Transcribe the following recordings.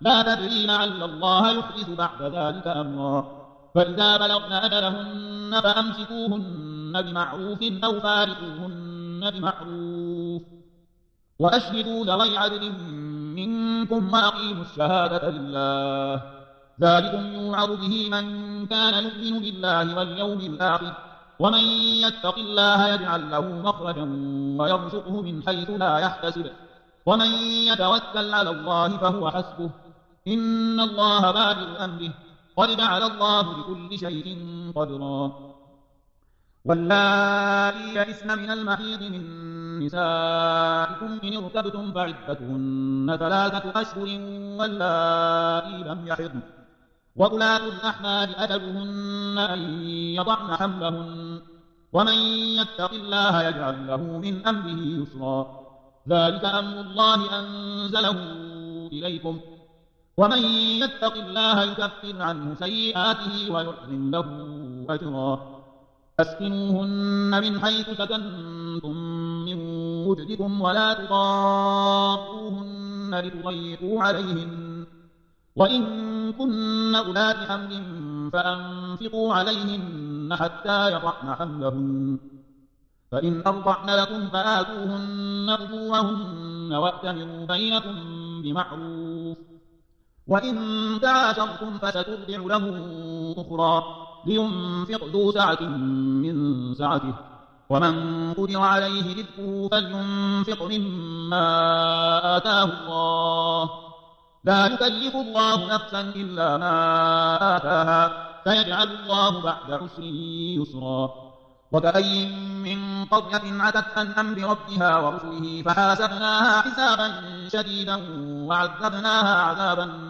لا تدري لعل الله يحدث بعد ذلك أمرا. فإذا بلغن أجلهن فأمسكوهن بمعروف أو فارقوهن بمعروف. وأشهدوا ذوي عدل منكم وأقيموا الشهادة لله. ذلكم يوعظ به من كان يؤمن بالله واليوم الآخر. ومن يتق الله يجعل له مخرجا ويرزقه من حيث لا يحتسب. ومن يتوكل على الله فهو حسبه. إن الله بالغ أمره. قد جعل الله لكل شيء قدرا. واللائي يئسن من المحيض من نسائكم إن ارتبتم فعدتهن ثلاثة أشهر واللائي لم يحضن. وأولاة الأحمال أجلهن أن يضعن حملهن. ومن يتق الله يجعل له من أمره يسرا. ذلك أمر الله أنزله إليكم. ومن يتق الله يكفر عنه سيئاته ويعظم له أجرا. أسكنوهن من حيث سكنتم من وجدكم ولا تضاروهن لتضيقوا عليهن. وإن كن أولاد حمل فأنفقوا عليهن حتى يضعن حملهن. فإن أرضعن لكم فآتوهن أجورهن وأتمروا بينكم بمعروف. وإن تعاشرتم فسترجع له أخرى لينفق ذو سعة من سعته. ومن قدر عليه رزقه فلينفق مما آتاه الله. لا يكلف الله نفسا إلا ما آتاها. فيجعل الله بعد عسر يسرا. وكأي من قرية عتت عن أمر ربها ورسله فحاسبناها حسابا شديدا وعذبناها عذابا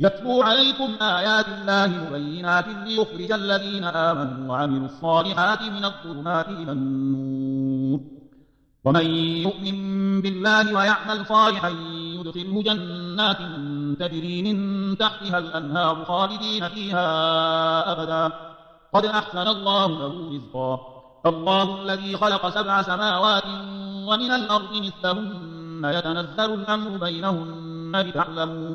يتلو عليكم آيات الله مبينات ليخرج الذين آمنوا وعملوا الصالحات من الظلمات إلى النور ومن يؤمن بالله ويعمل صالحا يدخله جنات تجري من تحتها الأنهار خالدين فيها أبدا قد أحسن الله له رزقا الله الذي خلق سبع سماوات ومن الأرض مثلهن يتنزل الأمر بينهن لتعلموا